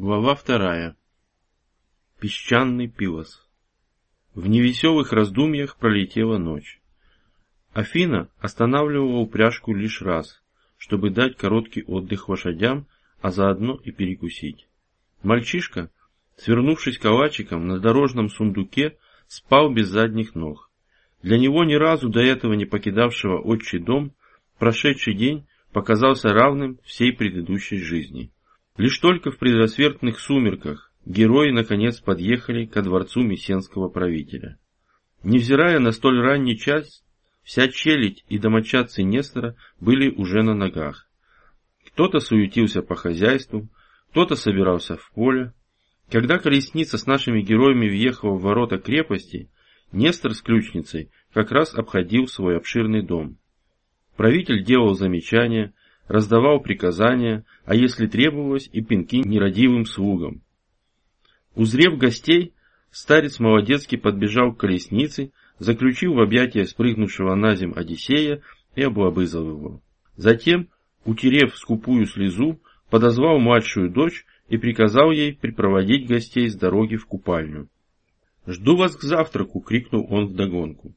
Глава вторая. Песчаный пилос. В невеселых раздумьях пролетела ночь. Афина останавливала упряжку лишь раз, чтобы дать короткий отдых лошадям, а заодно и перекусить. Мальчишка, свернувшись калачиком на дорожном сундуке, спал без задних ног. Для него ни разу до этого не покидавшего отчий дом, прошедший день показался равным всей предыдущей жизни. Лишь только в предрассветных сумерках герои наконец подъехали ко дворцу мессенского правителя. Невзирая на столь ранний час, вся челядь и домочадцы Нестора были уже на ногах. Кто-то суетился по хозяйству, кто-то собирался в поле. Когда колесница с нашими героями въехала в ворота крепости, Нестор с ключницей как раз обходил свой обширный дом. Правитель делал замечания, раздавал приказания, а если требовалось, и пинки нерадивым слугам. Узрев гостей, старец молодецкий подбежал к колеснице, заключил в объятия спрыгнувшего на зем Одиссея и облобызал его. Затем, утерев скупую слезу, подозвал младшую дочь и приказал ей припроводить гостей с дороги в купальню. «Жду вас к завтраку!» — крикнул он вдогонку.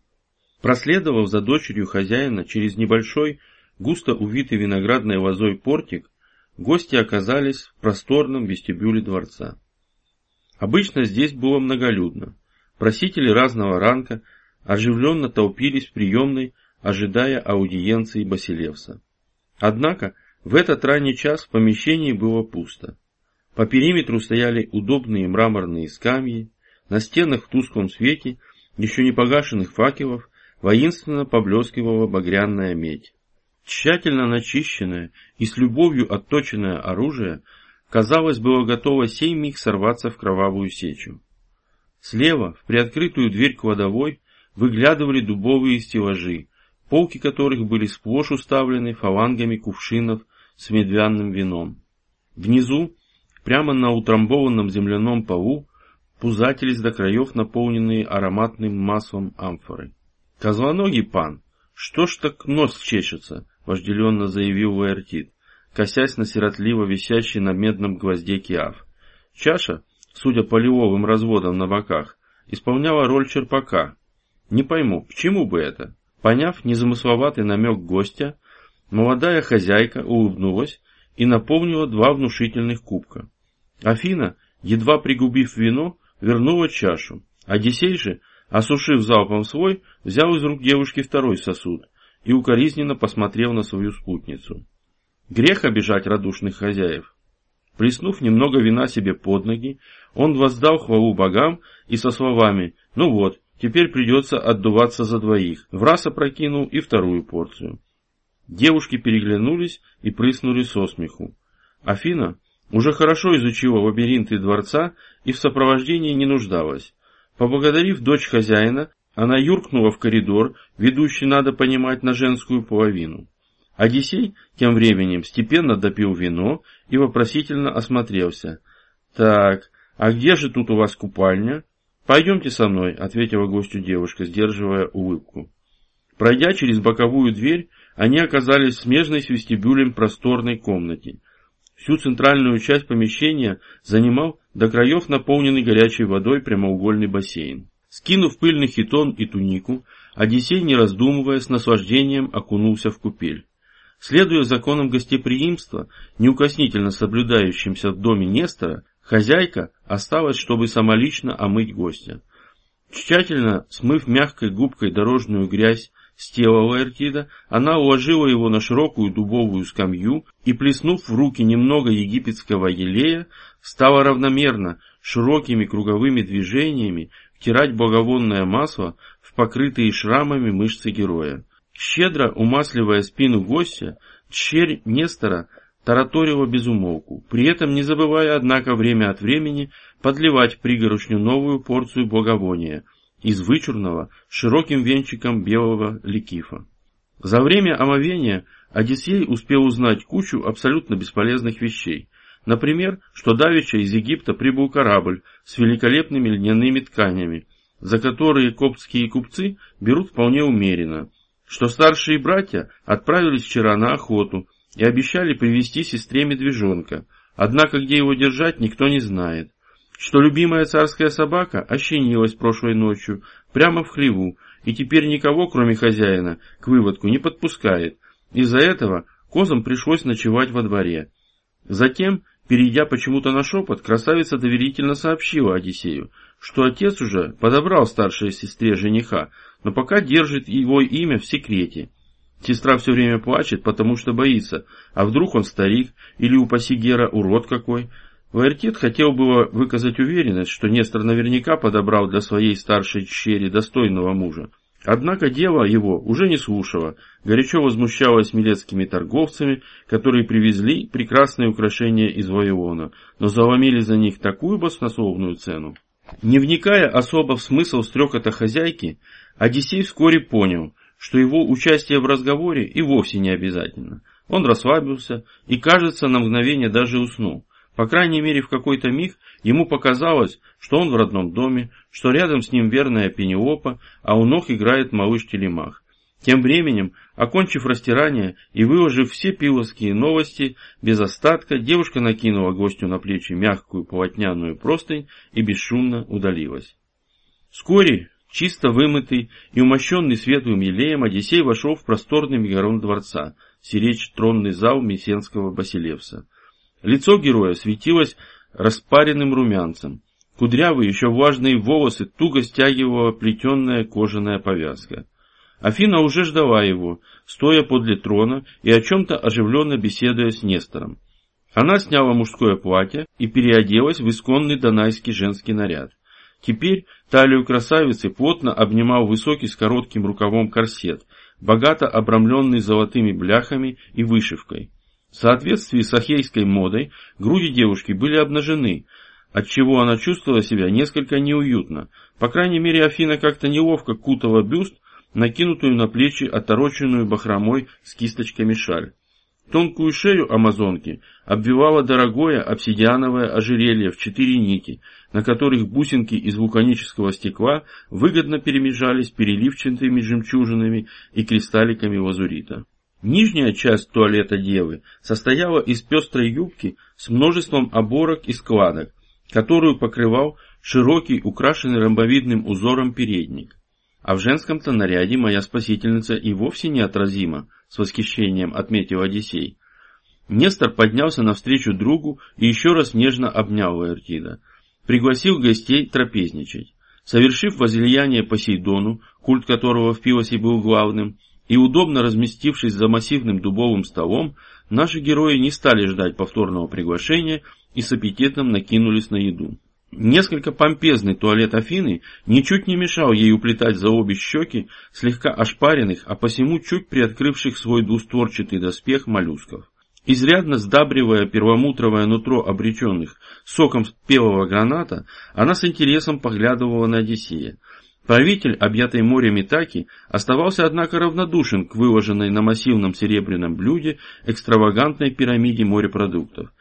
Проследовав за дочерью хозяина через небольшой, густо увитый виноградной лозой портик, гости оказались в просторном вестибюле дворца. Обычно здесь было многолюдно. Просители разного ранга оживленно толпились в приемной, ожидая аудиенции Басилевса. Однако в этот ранний час в помещении было пусто. По периметру стояли удобные мраморные скамьи, на стенах в тусклом свете еще не погашенных факелов воинственно поблескивала багряная медь. Тщательно начищенное и с любовью отточенное оружие, казалось, было готово сей миг сорваться в кровавую сечу. Слева, в приоткрытую дверь кладовой, выглядывали дубовые стеллажи, полки которых были сплошь уставлены фалангами кувшинов с медвяным вином. Внизу, прямо на утрамбованном земляном полу, пузатились до краев наполненные ароматным маслом амфоры. «Козлоногий пан, что ж так нос чешется?» — вожделенно заявил Ваертит, косясь на сиротливо висящий на медном гвозде киав. Чаша, судя по лиловым разводам на боках, исполняла роль черпака. Не пойму, к чему бы это? Поняв незамысловатый намек гостя, молодая хозяйка улыбнулась и наполнила два внушительных кубка. Афина, едва пригубив вино, вернула чашу. Одиссей же, осушив залпом свой, взял из рук девушки второй сосуд и укоризненно посмотрел на свою спутницу. Грех обижать радушных хозяев. Плеснув немного вина себе под ноги, он воздал хвалу богам и со словами «Ну вот, теперь придется отдуваться за двоих», в раз опрокинул и вторую порцию. Девушки переглянулись и прыснули со смеху. Афина уже хорошо изучила лабиринты дворца и в сопровождении не нуждалась. Поблагодарив дочь хозяина, она юркнула в коридор, ведущий, надо понимать, на женскую половину. Одиссей тем временем степенно допил вино и вопросительно осмотрелся. «Так, а где же тут у вас купальня?» «Пойдемте со мной», — ответила гостю девушка, сдерживая улыбку. Пройдя через боковую дверь, они оказались в смежной с вестибюлем просторной комнате. Всю центральную часть помещения занимал до краев наполненный горячей водой прямоугольный бассейн. Скинув пыльный хитон и тунику, Одиссей, не раздумывая, с наслаждением окунулся в купель. Следуя законам гостеприимства, неукоснительно соблюдающимся в доме Нестора, хозяйка осталась, чтобы самолично омыть гостя. Тщательно смыв мягкой губкой дорожную грязь с тела Лаэртида, она уложила его на широкую дубовую скамью и, плеснув в руки немного египетского елея, стала равномерно, широкими круговыми движениями втирать благовонное масло в покрытые шрамами мышцы героя. Щедро умасливая спину гостя, черь Нестора тараторила безумолку, при этом не забывая, однако, время от времени подливать пригоршню новую порцию благовония из вычурного широким венчиком белого ликифа. За время омовения Одиссей успел узнать кучу абсолютно бесполезных вещей, Например, что давеча из Египта прибыл корабль с великолепными льняными тканями, за которые коптские купцы берут вполне умеренно, что старшие братья отправились вчера на охоту и обещали привезти сестре медвежонка, однако где его держать никто не знает. Что любимая царская собака ощенилась прошлой ночью, прямо в хлеву, и теперь никого, кроме хозяина, к выводку не подпускает. Из-за этого козам пришлось ночевать во дворе. Затем, перейдя почему-то на шепот, красавица доверительно сообщила Одиссею, что отец уже подобрал старшей сестре жениха, но пока держит его имя в секрете. Сестра все время плачет, потому что боится, а вдруг он старик, или, упаси Гера, урод какой. Ваертит хотел было выказать уверенность, что Нестор наверняка подобрал для своей старшей черри достойного мужа. Однако дева его уже не слушала, горячо возмущалась милецкими торговцами, которые привезли прекрасные украшения из Вавилона, но заломили за них такую баснословную цену. Не вникая особо в смысл стрекота хозяйки, Одиссей вскоре понял, что его участие в разговоре и вовсе не обязательно. Он расслабился и, кажется, на мгновение даже уснул. По крайней мере, в какой-то миг ему показалось, что он в родном доме, что рядом с ним верная Пенеопа, а у ног играет малыш Телемах. Тем временем, окончив растирание и выложив все пиловские новости, без остатка девушка накинула гостю на плечи мягкую полотняную простынь и бесшумно удалилась. Вскоре Чисто вымытый и умощенный светлым елеем, Одиссей вошел в просторный мегарон дворца, сиречь тронный зал Месенского Басилевса. Лицо героя светилось распаренным румянцем. Кудрявые, еще влажные волосы туго стягивала плетенная кожаная повязка. Афина уже ждала его, стоя подле трона и о чем-то оживленно беседуя с Нестором. Она сняла мужское платье и переоделась в исконный донайский женский наряд. Теперь талию красавицы плотно обнимал высокий с коротким рукавом корсет, богато обрамленный золотыми бляхами и вышивкой. В соответствии с ахейской модой груди девушки были обнажены, отчего она чувствовала себя несколько неуютно. По крайней мере, Афина как-то неловко кутала бюст, накинутую на плечи отороченную бахромой с кисточками шаль. Тонкую шею амазонки обвивало дорогое обсидиановое ожерелье в четыре нити, на которых бусинки из вулканического стекла выгодно перемежались переливчатыми жемчужинами и кристалликами лазурита. Нижняя часть туалета девы состояла из пестрой юбки с множеством оборок и складок, которую покрывал широкий, украшенный ромбовидным узором передник. А в женском-то наряде моя спасительница и вовсе неотразима, с восхищением отметил Одиссей. Нестор поднялся навстречу другу и еще раз нежно обнял Лаэртида. Пригласил гостей трапезничать. Совершив возлияние Посейдону, культ которого в Пилосе был главным, и удобно разместившись за массивным дубовым столом, наши герои не стали ждать повторного приглашения и с аппетитом накинулись на еду. Несколько помпезный туалет Афины ничуть не мешал ей уплетать за обе щеки слегка ошпаренных, а посему чуть приоткрывших свой двустворчатый доспех моллюсков. Изрядно сдабривая первомутровое нутро обреченных соком спелого граната, она с интересом поглядывала на Одиссея. Правитель, объятый морем Итаки, оставался, однако, равнодушен к выложенной на массивном серебряном блюде экстравагантной пирамиде морепродуктов.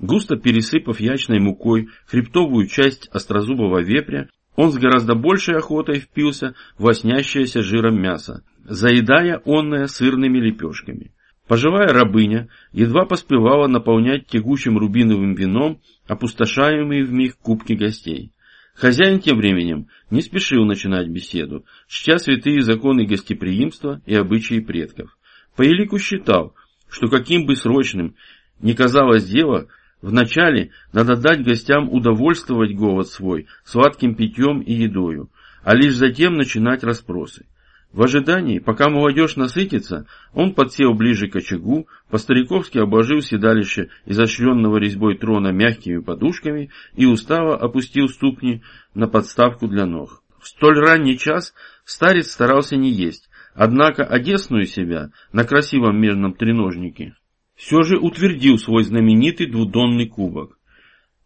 Густо пересыпав ячной мукой хребтовую часть острозубого вепря, он с гораздо большей охотой впился в оснящееся жиром мясо, заедая онное сырными лепешками. Пожилая рабыня едва поспевала наполнять тягучим рубиновым вином опустошаемые в миг кубки гостей. Хозяин тем временем не спешил начинать беседу, чтя святые законы гостеприимства и обычаи предков. По элику считал, что каким бы срочным ни казалось дело, Вначале надо дать гостям удовольствовать голод свой сладким питьем и едою, а лишь затем начинать расспросы. В ожидании, пока молодежь насытится, он подсел ближе к очагу, по-стариковски обложил седалище изощренного резьбой трона мягкими подушками и устало опустил ступни на подставку для ног. В столь ранний час старец старался не есть, однако одесную себя на красивом мирном треножнике все же утвердил свой знаменитый двудонный кубок.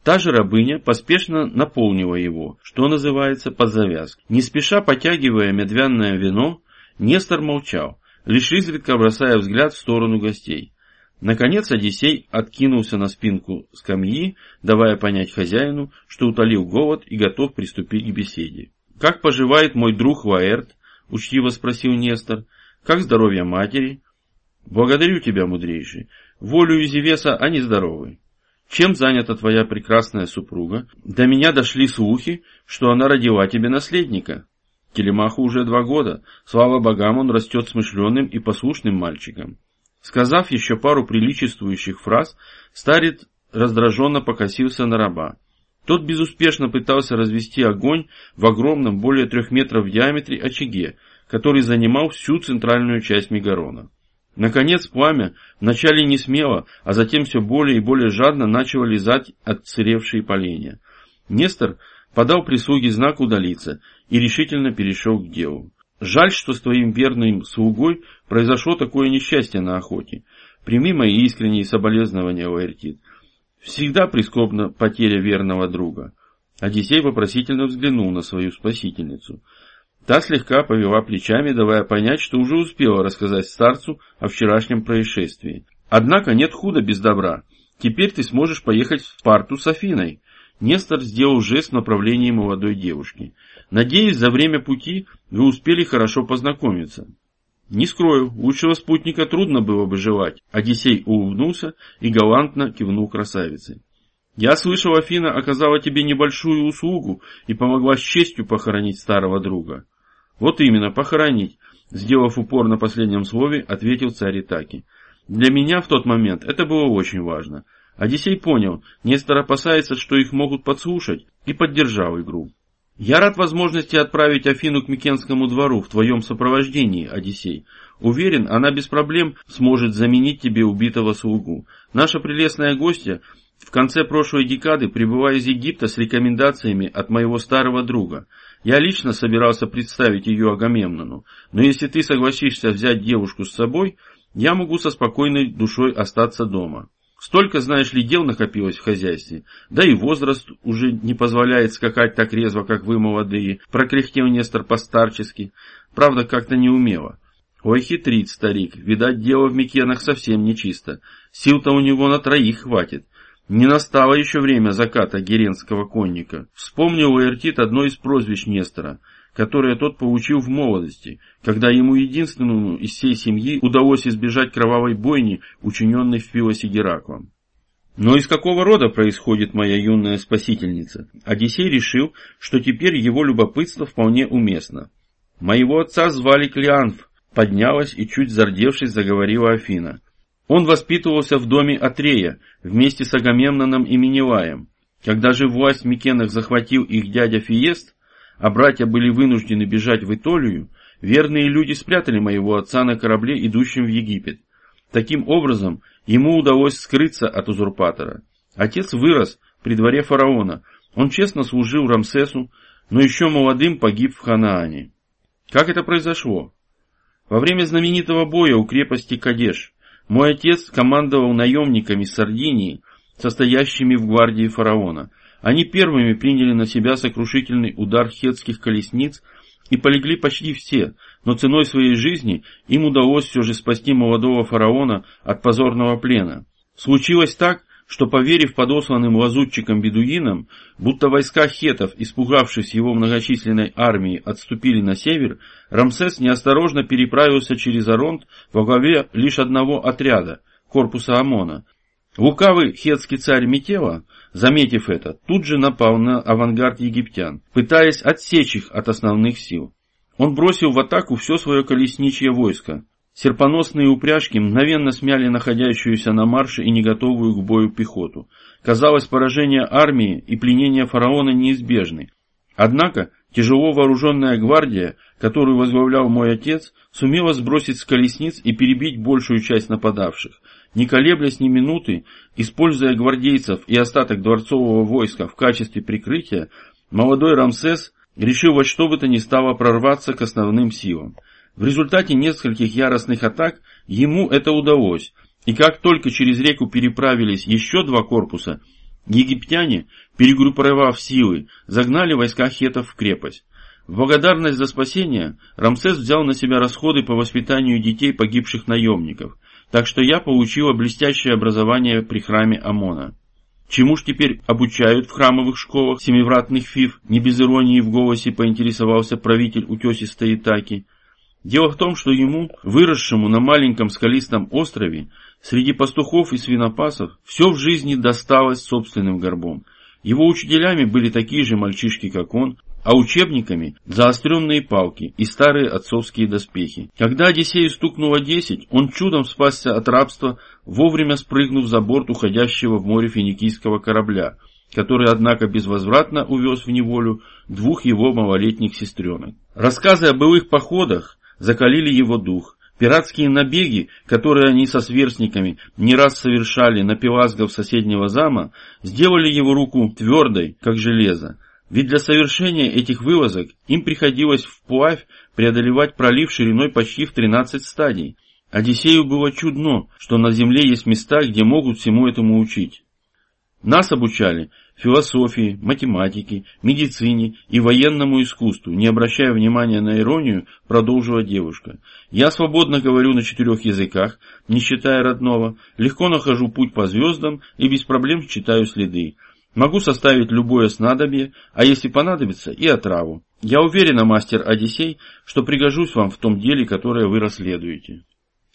Та же рабыня поспешно наполнила его, что называется, под завязку. Не спеша потягивая медвяное вино, Нестор молчал, лишь изредка бросая взгляд в сторону гостей. Наконец Одиссей откинулся на спинку скамьи, давая понять хозяину, что утолил голод и готов приступить к беседе. «Как поживает мой друг Ваэрт?» — учтиво спросил Нестор. «Как здоровье матери?» «Благодарю тебя, мудрейший. Волю Зевеса они здоровы. Чем занята твоя прекрасная супруга? До меня дошли слухи, что она родила тебе наследника. Телемаху уже два года. Слава богам, он растет смышленым и послушным мальчиком. Сказав еще пару приличествующих фраз, старец раздраженно покосился на раба. Тот безуспешно пытался развести огонь в огромном, более трех метров в диаметре очаге, который занимал всю центральную часть Мегарона. Наконец пламя, вначале не смело, а затем все более и более жадно начало лизать отцеревшие поленья. Нестор подал прислуге знак удалиться и решительно перешел к делу. Жаль, что с твоим верным слугой произошло такое несчастье на охоте. Прими мои искренние соболезнования, Лаэртит. Всегда прискорбна потеря верного друга. Одиссей вопросительно взглянул на свою спасительницу. Та слегка повела плечами, давая понять, что уже успела рассказать старцу о вчерашнем происшествии. Однако нет худа без добра. Теперь ты сможешь поехать в Спарту с Афиной. Нестор сделал жест в направлении молодой девушки. Надеюсь, за время пути вы успели хорошо познакомиться. Не скрою, лучшего спутника трудно было бы желать. Одиссей улыбнулся и галантно кивнул красавице. Я слышал, Афина оказала тебе небольшую услугу и помогла с честью похоронить старого друга. Вот именно, похоронить, сделав упор на последнем слове, ответил царь Итаки. Для меня в тот момент это было очень важно. Одиссей понял, Нестор опасается, что их могут подслушать, и поддержал игру. Я рад возможности отправить Афину к Микенскому двору в твоем сопровождении, Одиссей. Уверен, она без проблем сможет заменить тебе убитого слугу. Наша прелестная гостья в конце прошлой декады прибыла из Египта с рекомендациями от моего старого друга. Я лично собирался представить ее Агамемнону, но если ты согласишься взять девушку с собой, я могу со спокойной душой остаться дома. Столько, знаешь ли, дел накопилось в хозяйстве. Да и возраст уже не позволяет скакать так резво, как вы, молодые. Прокряхтел Нестор постарчески. Правда, как-то неумело. Ой, хитрит старик. Видать, дело в Микенах совсем нечисто. Сил-то у него на троих хватит. Не настало еще время заката геренского конника. Вспомнил Эртит одно из прозвищ Нестора – которое тот получил в молодости, когда ему единственному из всей семьи удалось избежать кровавой бойни, учиненной в Филосе Гераклом. Но из какого рода происходит моя юная спасительница? Одиссей решил, что теперь его любопытство вполне уместно. Моего отца звали Клеанф, поднялась и чуть зардевшись заговорила Афина. Он воспитывался в доме Атрея вместе с Агамемноном и Минилаем. Когда же власть Микенах захватил их дядя Фиест, а братья были вынуждены бежать в Итолию, верные люди спрятали моего отца на корабле, идущем в Египет. Таким образом, ему удалось скрыться от узурпатора. Отец вырос при дворе фараона, он честно служил Рамсесу, но еще молодым погиб в Ханаане. Как это произошло? Во время знаменитого боя у крепости Кадеш мой отец командовал наемниками Сардинии, состоящими в гвардии фараона – они первыми приняли на себя сокрушительный удар хетских колесниц и полегли почти все, но ценой своей жизни им удалось все же спасти молодого фараона от позорного плена. Случилось так, что поверив подосланным лазутчикам-бедуинам, будто войска хетов, испугавшись его многочисленной армии, отступили на север, Рамсес неосторожно переправился через Аронт во главе лишь одного отряда, корпуса ОМОНа. Лукавый хетский царь Метева Заметив это, тут же напал на авангард египтян, пытаясь отсечь их от основных сил. Он бросил в атаку все свое колесничье войско. Серпоносные упряжки мгновенно смяли находящуюся на марше и не готовую к бою пехоту. Казалось, поражение армии и пленение фараона неизбежны. Однако тяжело вооруженная гвардия, которую возглавлял мой отец, сумела сбросить с колесниц и перебить большую часть нападавших. Не колеблясь ни минуты, используя гвардейцев и остаток дворцового войска в качестве прикрытия, молодой Рамсес решил во что бы то ни стало прорваться к основным силам. В результате нескольких яростных атак ему это удалось, и как только через реку переправились еще два корпуса, египтяне, перегруппировав силы, загнали войска хетов в крепость. В благодарность за спасение Рамсес взял на себя расходы по воспитанию детей погибших наемников – так что я получила блестящее образование при храме Амона. Чему ж теперь обучают в храмовых школах семивратных фиф, не без иронии в голосе поинтересовался правитель утесистой Итаки. Дело в том, что ему, выросшему на маленьком скалистом острове, Среди пастухов и свинопасов все в жизни досталось собственным горбом. Его учителями были такие же мальчишки, как он, а учебниками – заостренные палки и старые отцовские доспехи. Когда Одиссею стукнуло десять, он чудом спасся от рабства, вовремя спрыгнув за борт уходящего в море финикийского корабля, который, однако, безвозвратно увез в неволю двух его малолетних сестренок. Рассказы о былых походах закалили его дух. Пиратские набеги, которые они со сверстниками не раз совершали на пелазгов соседнего зама, сделали его руку твердой, как железо. Ведь для совершения этих вылазок им приходилось вплавь преодолевать пролив шириной почти в 13 стадий. Одиссею было чудно, что на земле есть места, где могут всему этому учить. Нас обучали философии, математике, медицине и военному искусству, не обращая внимания на иронию, продолжила девушка. Я свободно говорю на четырех языках, не считая родного, легко нахожу путь по звездам и без проблем читаю следы. Могу составить любое снадобье, а если понадобится, и отраву. Я уверена, мастер Одиссей, что пригожусь вам в том деле, которое вы расследуете.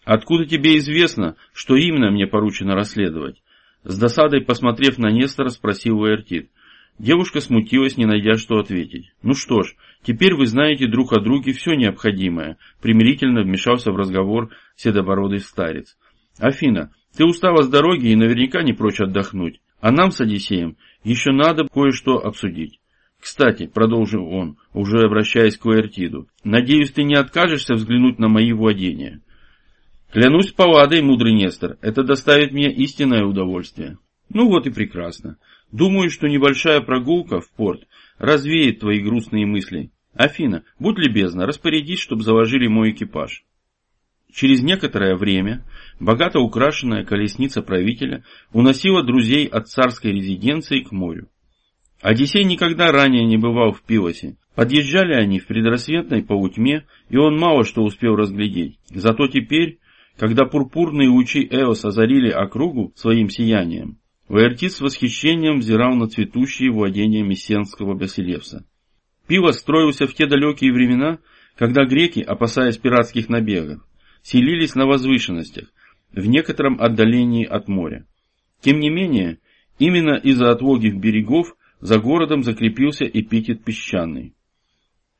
Откуда тебе известно, что именно мне поручено расследовать? С досадой посмотрев на Нестора, спросил Уэртит. Девушка смутилась, не найдя что ответить. «Ну что ж, теперь вы знаете друг о друге все необходимое», примирительно вмешался в разговор седобородый старец. «Афина, ты устала с дороги и наверняка не прочь отдохнуть. А нам с Одиссеем еще надо кое-что обсудить. Кстати, продолжил он, уже обращаясь к Уэртиду, надеюсь, ты не откажешься взглянуть на мои владения. Клянусь паладой, мудрый Нестор, это доставит мне истинное удовольствие. Ну вот и прекрасно. Думаю, что небольшая прогулка в порт развеет твои грустные мысли. Афина, будь любезна, распорядись, чтобы заложили мой экипаж. Через некоторое время богато украшенная колесница правителя уносила друзей от царской резиденции к морю. Одиссей никогда ранее не бывал в Пилосе. Подъезжали они в предрассветной полутьме, и он мало что успел разглядеть. Зато теперь, когда пурпурные лучи Эос озарили округу своим сиянием, Ваертис с восхищением взирал на цветущие владения мессенского Басилевса. Пилос строился в те далекие времена, когда греки, опасаясь пиратских набегов, селились на возвышенностях, в некотором отдалении от моря. Тем не менее, именно из-за отлогих берегов за городом закрепился эпитет песчаный.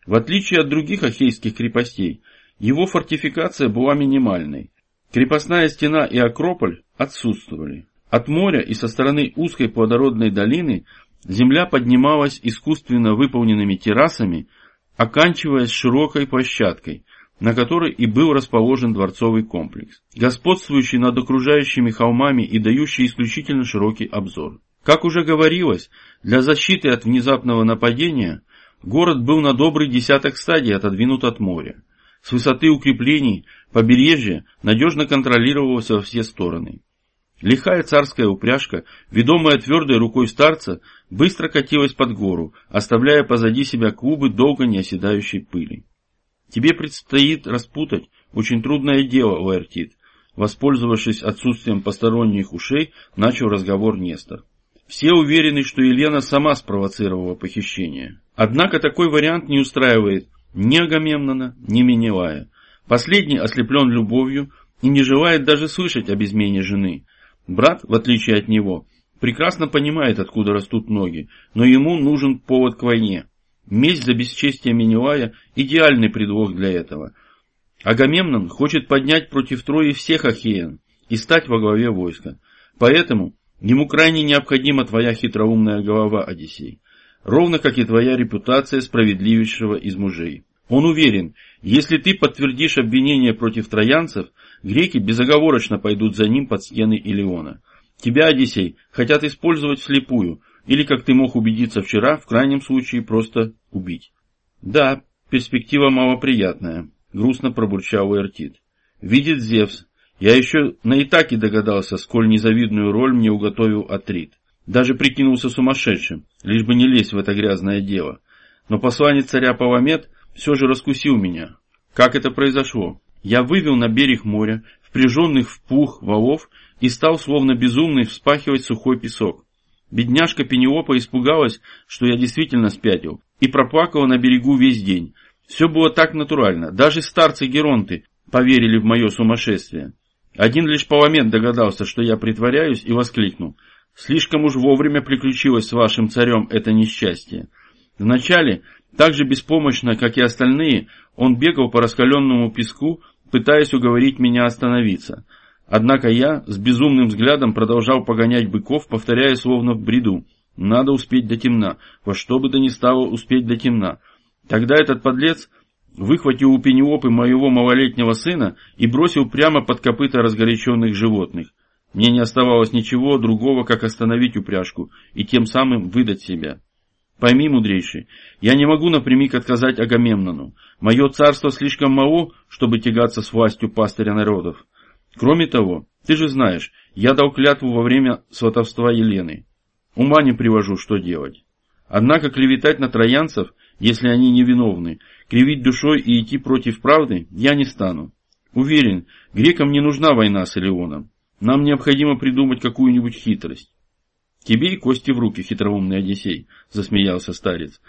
В отличие от других ахейских крепостей, его фортификация была минимальной. Крепостная стена и Акрополь отсутствовали. От моря и со стороны узкой плодородной долины земля поднималась искусственно выполненными террасами, оканчиваясь широкой площадкой, на которой и был расположен дворцовый комплекс, господствующий над окружающими холмами и дающий исключительно широкий обзор. Как уже говорилось, для защиты от внезапного нападения город был на добрый десяток стадий отодвинут от моря. С высоты укреплений побережье надежно контролировалось во все стороны. Лихая царская упряжка, ведомая твердой рукой старца, быстро катилась под гору, оставляя позади себя клубы долго не оседающей пыли. Тебе предстоит распутать очень трудное дело, Лаэртит. Воспользовавшись отсутствием посторонних ушей, начал разговор Нестор. Все уверены, что Елена сама спровоцировала похищение. Однако такой вариант не устраивает ни Агамемнона, ни Менелая. Последний ослеплен любовью и не желает даже слышать об измене жены. Брат, в отличие от него, прекрасно понимает, откуда растут ноги, но ему нужен повод к войне. Месть за бесчестие Менелая – идеальный предлог для этого. Агамемнон хочет поднять против Трои всех Ахеян и стать во главе войска. Поэтому ему крайне необходима твоя хитроумная голова, Одиссей. Ровно как и твоя репутация справедливейшего из мужей. Он уверен, если ты подтвердишь обвинение против троянцев, греки безоговорочно пойдут за ним под стены Илиона. Тебя, Одиссей, хотят использовать вслепую, или, как ты мог убедиться вчера, в крайнем случае просто убить. Да, перспектива малоприятная, грустно пробурчал Эртит. Видит Зевс. Я еще на Итаке догадался, сколь незавидную роль мне уготовил Атрит. Даже прикинулся сумасшедшим, лишь бы не лезть в это грязное дело. Но посланец царя Паламет все же раскусил меня. Как это произошло? Я вывел на берег моря, впряженных в пух валов, и стал словно безумный вспахивать сухой песок. Бедняжка Пенеопа испугалась, что я действительно спятил, и проплакала на берегу весь день. Все было так натурально, даже старцы Геронты поверили в мое сумасшествие. Один лишь Паламент догадался, что я притворяюсь, и воскликнул. Слишком уж вовремя приключилось с вашим царем это несчастье. Вначале, так же беспомощно, как и остальные, он бегал по раскаленному песку, пытаясь уговорить меня остановиться. Однако я с безумным взглядом продолжал погонять быков, повторяя словно в бреду. Надо успеть до темна, во что бы то ни стало успеть до темна. Тогда этот подлец выхватил у Пенеопы моего малолетнего сына и бросил прямо под копыта разгоряченных животных. Мне не оставалось ничего другого, как остановить упряжку и тем самым выдать себя. Пойми, мудрейший, я не могу напрямик отказать Агамемнону. Мое царство слишком мало, чтобы тягаться с властью пастыря народов. Кроме того, ты же знаешь, я дал клятву во время сватовства Елены. Ума не привожу, что делать. Однако клеветать на троянцев, если они невиновны, кривить душой и идти против правды я не стану. Уверен, грекам не нужна война с Илеоном. Нам необходимо придумать какую-нибудь хитрость. Тебе и кости в руки, хитроумный Одиссей, засмеялся старец.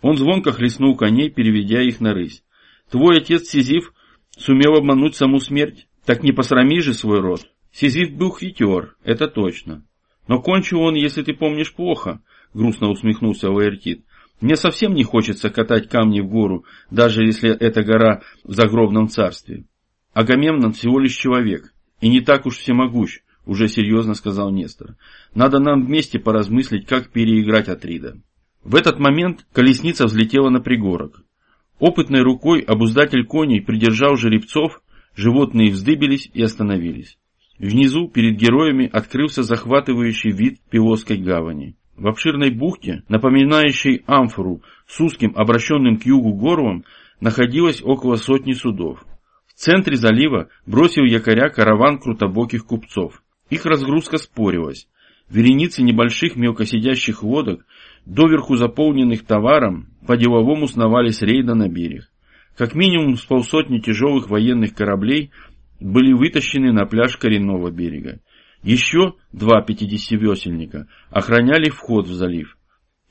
Он звонко хлестнул коней, переведя их на рысь. Твой отец Сизиф сумел обмануть саму смерть, так не посрами же свой род. Сизиф был хитер, это точно. Но кончил он, если ты помнишь, плохо, грустно усмехнулся Лаэртит. Мне совсем не хочется катать камни в гору, даже если эта гора в загробном царстве. Агамемнон всего лишь человек, и не так уж всемогущ, уже серьезно сказал Нестор. Надо нам вместе поразмыслить, как переиграть Атрида. В этот момент колесница взлетела на пригорок. Опытной рукой обуздатель коней придержал жеребцов, животные вздыбились и остановились. Внизу перед героями открылся захватывающий вид Пилосской гавани. В обширной бухте, напоминающей амфору с узким обращенным к югу горлом, находилось около сотни судов. В центре залива бросил якоря караван крутобоких купцов. Их разгрузка спорилась. Вереницы небольших мелкосидящих лодок, доверху заполненных товаром, по-деловому сновали с рейда на берег. Как минимум с полсотни тяжелых военных кораблей были вытащены на пляж коренного берега. Еще два пятидесятивесельника охраняли вход в залив.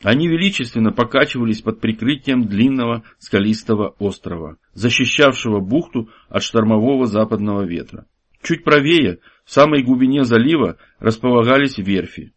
Они величественно покачивались под прикрытием длинного скалистого острова, защищавшего бухту от штормового западного ветра. Чуть правее, в самой глубине залива, располагались верфи.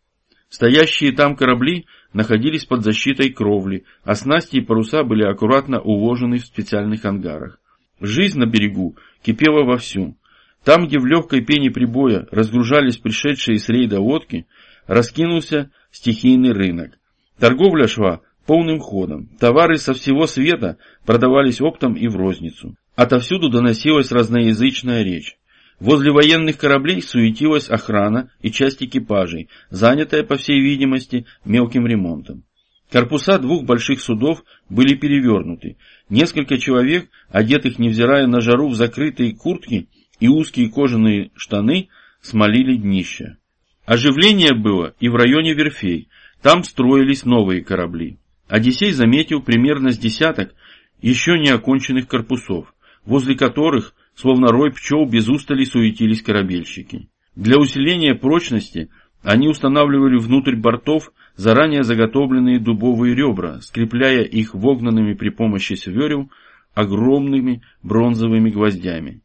Стоящие там корабли находились под защитой кровли, а снасти и паруса были аккуратно уложены в специальных ангарах. Жизнь на берегу кипела вовсю. Там, где в легкой пене прибоя разгружались пришедшие с рейда лодки, раскинулся стихийный рынок. Торговля шла полным ходом. Товары со всего света продавались оптом и в розницу. Отовсюду доносилась разноязычная речь. Возле военных кораблей суетилась охрана и часть экипажей, занятая, по всей видимости, мелким ремонтом. Корпуса двух больших судов были перевернуты. Несколько человек, одетых невзирая на жару в закрытые куртки, и узкие кожаные штаны смолили днище. Оживление было и в районе верфей, там строились новые корабли. Одиссей заметил примерно с десяток еще не оконченных корпусов, возле которых, словно рой пчел, без устали суетились корабельщики. Для усиления прочности они устанавливали внутрь бортов заранее заготовленные дубовые ребра, скрепляя их вогнанными при помощи сверел огромными бронзовыми гвоздями.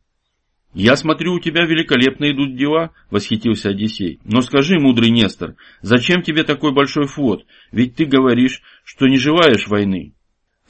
«Я смотрю, у тебя великолепно идут дела», — восхитился Одиссей. «Но скажи, мудрый Нестор, зачем тебе такой большой флот? Ведь ты говоришь, что не желаешь войны».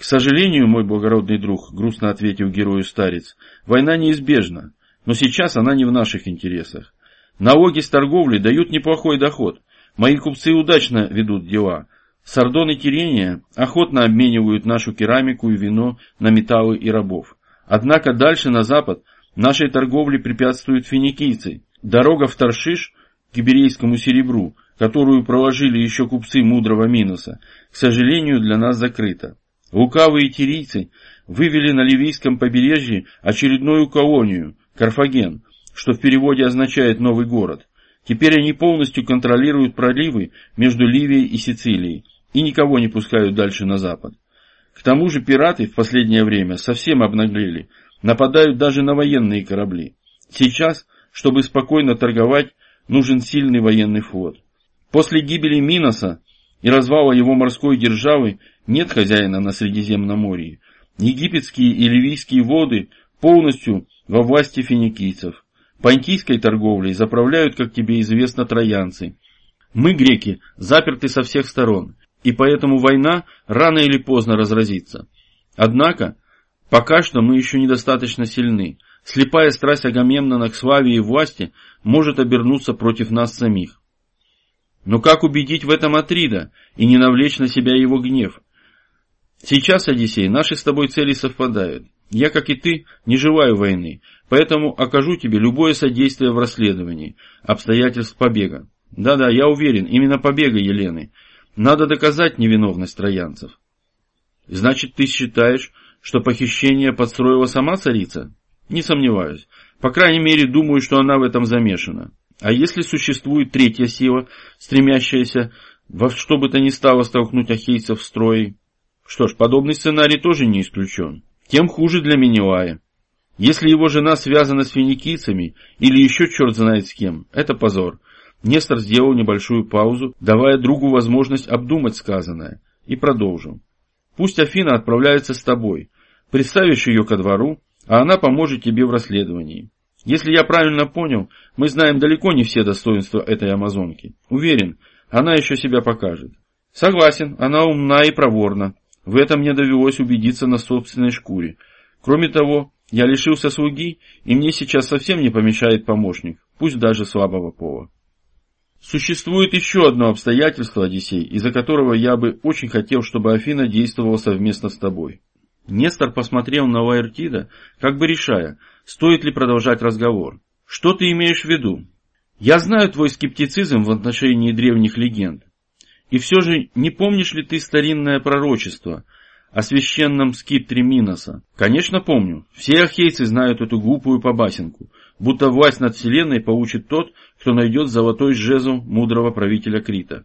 «К сожалению, мой благородный друг», — грустно ответил герою старец, — «война неизбежна, но сейчас она не в наших интересах. Налоги с торговли дают неплохой доход. Мои купцы удачно ведут дела. Сардон и Кирения охотно обменивают нашу керамику и вино на металлы и рабов. Однако дальше на запад Нашей торговле препятствуют финикийцы. Дорога в Таршиш к иберейскому серебру, которую проложили еще купцы мудрого Минуса, к сожалению, для нас закрыта. Лукавые тирийцы вывели на ливийском побережье очередную колонию, Карфаген, что в переводе означает «новый город». Теперь они полностью контролируют проливы между Ливией и Сицилией и никого не пускают дальше на запад. К тому же пираты в последнее время совсем обнаглели, Нападают даже на военные корабли. Сейчас, чтобы спокойно торговать, нужен сильный военный флот. После гибели Миноса и развала его морской державы нет хозяина на Средиземноморье. Египетские и ливийские воды полностью во власти финикийцев. Понтийской торговлей заправляют, как тебе известно, троянцы. Мы, греки, заперты со всех сторон, и поэтому война рано или поздно разразится. Однако, пока что мы еще недостаточно сильны. Слепая страсть Агамемнона к славе и власти может обернуться против нас самих. Но как убедить в этом Атрида и не навлечь на себя его гнев? Сейчас, Одиссей, наши с тобой цели совпадают. Я, как и ты, не желаю войны, поэтому окажу тебе любое содействие в расследовании обстоятельств побега. Да-да, я уверен, именно побега Елены. Надо доказать невиновность троянцев. Значит, ты считаешь, что похищение подстроила сама царица? Не сомневаюсь. По крайней мере, думаю, что она в этом замешана. А если существует третья сила, стремящаяся во что бы то ни стало столкнуть ахейцев в строй? Что ж, подобный сценарий тоже не исключен. Тем хуже для Менелая. Если его жена связана с финикийцами или еще черт знает с кем, это позор. Нестор сделал небольшую паузу, давая другу возможность обдумать сказанное, и продолжил. Пусть Афина отправляется с тобой. Представишь ее ко двору, а она поможет тебе в расследовании. Если я правильно понял, мы знаем далеко не все достоинства этой амазонки. Уверен, она еще себя покажет. Согласен, она умна и проворна. В этом мне довелось убедиться на собственной шкуре. Кроме того, я лишился слуги, и мне сейчас совсем не помешает помощник, пусть даже слабого пола. Существует еще одно обстоятельство, Одиссей, из-за которого я бы очень хотел, чтобы Афина действовала совместно с тобой. Нестор посмотрел на Лаэртида, как бы решая, стоит ли продолжать разговор. Что ты имеешь в виду? Я знаю твой скептицизм в отношении древних легенд. И все же не помнишь ли ты старинное пророчество о священном скиптре Миноса? Конечно помню. Все ахейцы знают эту глупую побасенку, будто власть над вселенной получит тот, кто найдет золотой жезл мудрого правителя Крита.